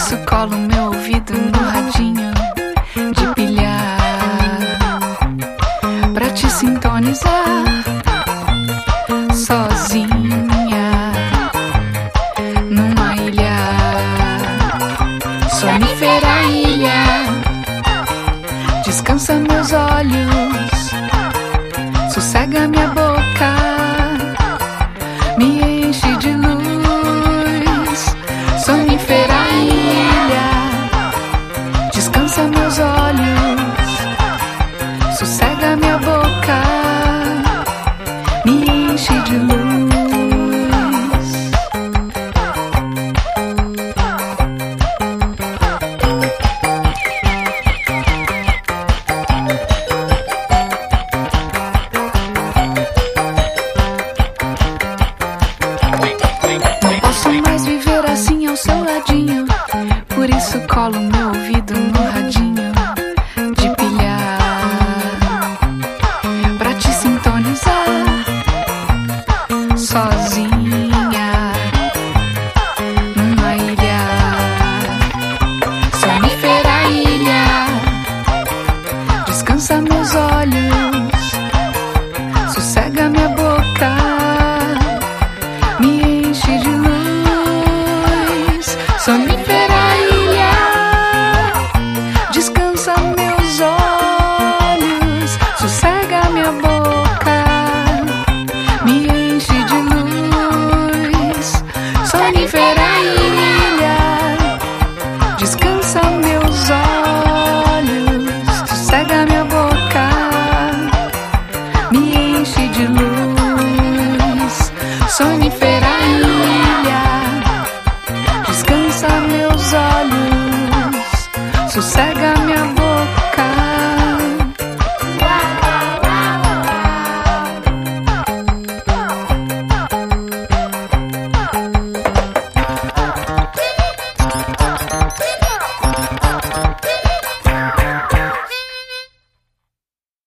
isso colo meu ouvido no radinho de pilhar pra te sintonizar sozinha numa ilha sonífera ilha. Descansa meus olhos, descansa meus olhos, sossega minha boca, me enche de luz. Não posso mais viver assim ao seu ladinho. Por isso colo meu ouvido sozinha Ilha, descansa meus olhos, sossega minha boca, me enche de luz. Sonífera